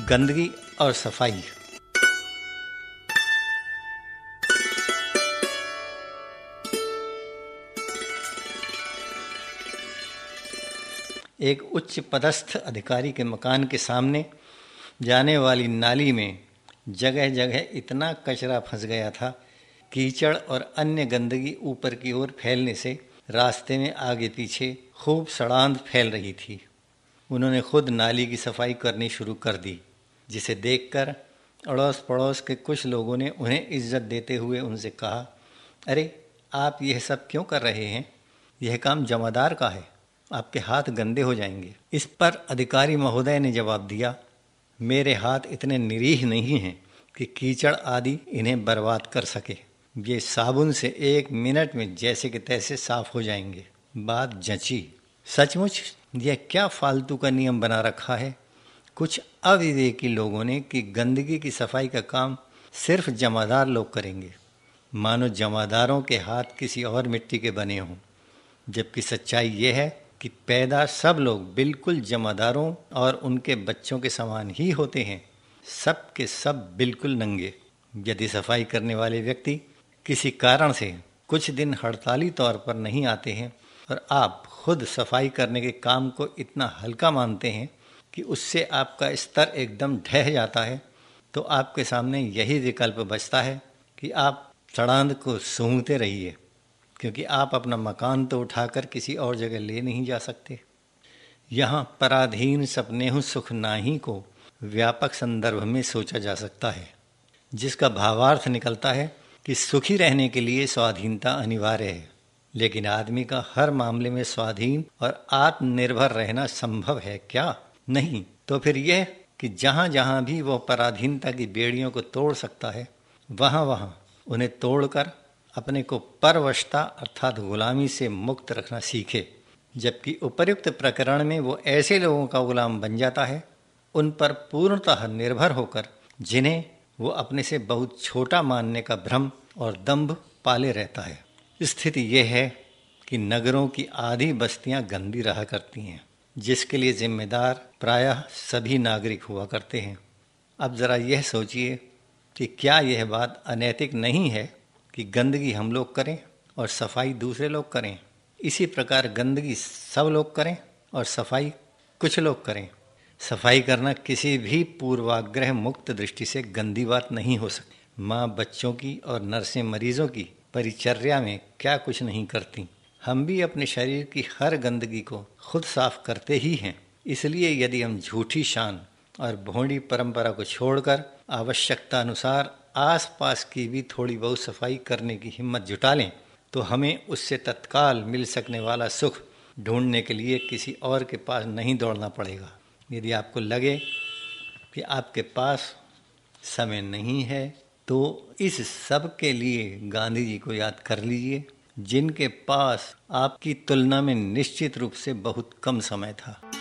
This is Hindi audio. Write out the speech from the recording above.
गंदगी और सफ़ाई। एक उच्च पदस्थ अधिकारी के मकान के सामने जाने वाली नाली में जगह जगह इतना कचरा फंस गया था कीचड़ और अन्य गंदगी ऊपर की ओर फैलने से रास्ते में आगे पीछे खूब सड़ांध फैल रही थी। उन्होंने खुद नाली की सफ़ाई करनी शुरू कर दी, जिसे देखकर अड़ोस पड़ोस के कुछ लोगों ने उन्हें इज़्ज़त देते हुए उनसे कहा, अरे, आप यह सब क्यों कर रहे हैं? यह काम जमादार का है। आपके हाथ गंदे हो जाएँगे। इस पर अधिकारी महोदय ने जवाब दिया, मेरे हाथ इतने निरीह नहीं हैं कि कीचड़ आदि इन्हें बर्बाद कर सके। ये साबुन से एक मिनट में जैसे कि तैसे साफ़ हो जाएँगे। बात जची। सचमुच यह क्या फालतू का नियम बना रखा है? कुछ अविवेकी लोगों ने कि गंदगी की सफ़ाई का काम सिर्फ़ जमादार लोग करेंगे। मानो जमादारों के हाथ किसी और मिट्टी के बने हों। जबकि सच्चाई यह है कि पैदा सब लोग बिल्कुल जमादारों और उनके बच्चों के समान ही होते हैं। सब के सब बिल्कुल नंगे। यदि सफ़ाई करने वाले व्यक्ति किसी कारण से कुछ दिन हड़ताली तौर पर नहीं आते हैं और आप खुद सफ़ाई करने के काम को इतना हल्का मानते हैं कि उससे आपका स्तर एकदम ढह जाता है तो आपके सामने यही विकल्प बचता है कि आप सड़ांद को सूंघते रहिए, क्योंकि आप अपना मकान तो उठाकर किसी और जगह ले नहीं जा सकते। यहाँ पराधीन सपने सुख नाही को व्यापक संदर्भ में सोचा जा सकता है, जिसका भावार्थ निकलता है कि सुखी रहने के लिए स्वाधीनता अनिवार्य है। लेकिन आदमी का हर मामले में स्वाधीन और आत्मनिर्भर रहना संभव है क्या? नहीं। तो फिर यह कि जहाँ जहाँ भी वह पराधीनता की बेड़ियों को तोड़ सकता है वहाँ वहाँ उन्हें तोड़कर अपने को परवशता अर्थात गुलामी से मुक्त रखना सीखे। जबकि उपर्युक्त प्रकरण में वो ऐसे लोगों का गुलाम बन जाता है, उन पर पूर्णतः निर्भर होकर, जिन्हें वो अपने से बहुत छोटा मानने का भ्रम और दंभ पाले रहता है। स्थिति यह है कि नगरों की आधी बस्तियाँ गंदी रहा करती हैं, जिसके लिए जिम्मेदार प्रायः सभी नागरिक हुआ करते हैं। अब ज़रा यह सोचिए कि क्या यह बात अनैतिक नहीं है कि गंदगी हम लोग करें और सफ़ाई दूसरे लोग करें। इसी प्रकार गंदगी सब लोग करें और सफ़ाई कुछ लोग करें। सफ़ाई करना किसी भी पूर्वाग्रह मुक्त दृष्टि से गंदी बात नहीं हो सकती। माँ बच्चों की और नर्सें मरीजों की परिचर्या में क्या कुछ नहीं करती। हम भी अपने शरीर की हर गंदगी को खुद साफ़ करते ही हैं। इसलिए यदि हम झूठी शान और भोंडी परंपरा को छोड़कर आवश्यकता अनुसार आसपास की भी थोड़ी बहुत सफ़ाई करने की हिम्मत जुटा लें तो हमें उससे तत्काल मिल सकने वाला सुख ढूँढने के लिए किसी और के पास नहीं दौड़ना पड़ेगा। यदि आपको लगे कि आपके पास समय नहीं है तो इस सब के लिए गांधी जी को याद कर लीजिए, जिनके पास आपकी तुलना में निश्चित रूप से बहुत कम समय था।